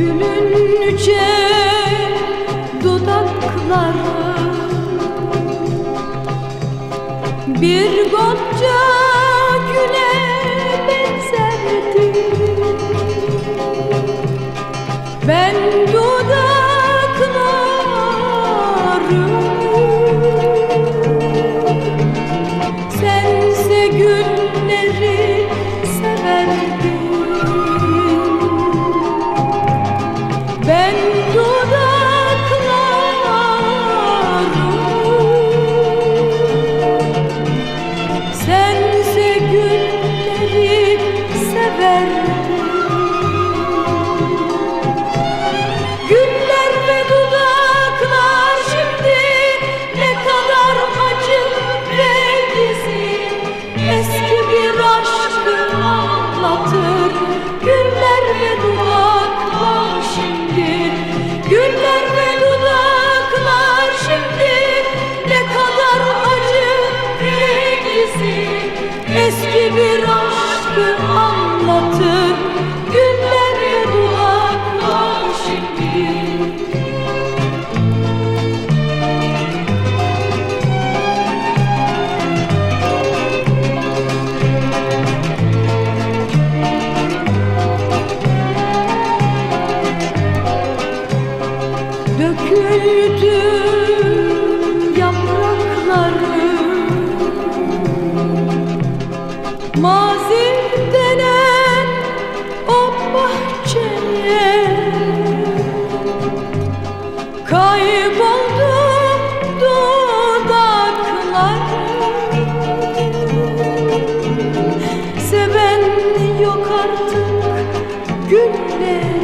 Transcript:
yüce dudakları. Bir gonca güle benzerdi. Ben anlatır. Güller ve dudaklar şimdi. Güller ve dudaklar şimdi. Ne kadar acı gizli Eski bir aşkı anlatır. Güller ve dudaklar şimdi döküldü yaprakları Mazi denen o bahçeye Kayboldu dudakları Seven yok artık günleri.